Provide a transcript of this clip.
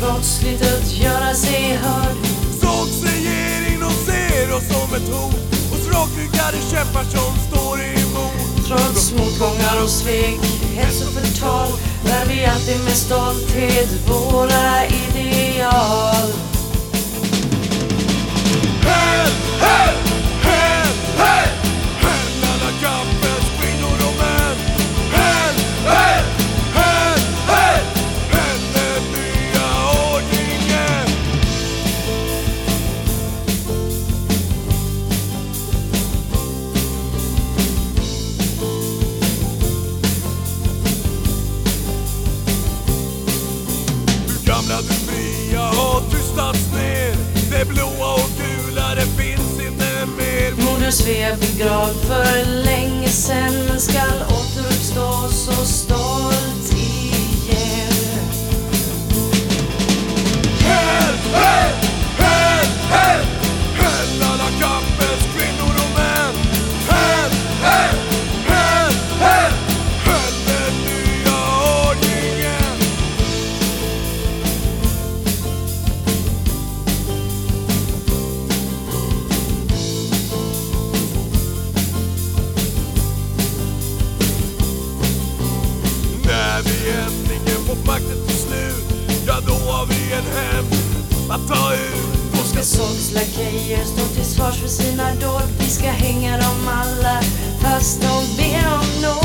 brottsligt att göra sig hörd. Sågs regering, de ser oss som ett hot. Hos rakryggade kämpar som står emot. Trots motgångar och svek, hets och förtal bär vi alltid med stolthet våra ideal. Det blåa och gula, det finns inte mer. Moder Svea begravd för länge sen att ta ut. Och ska sågslakejer stå till svars för sina dåd. Vi ska hänga dem alla fast de ber om nåd.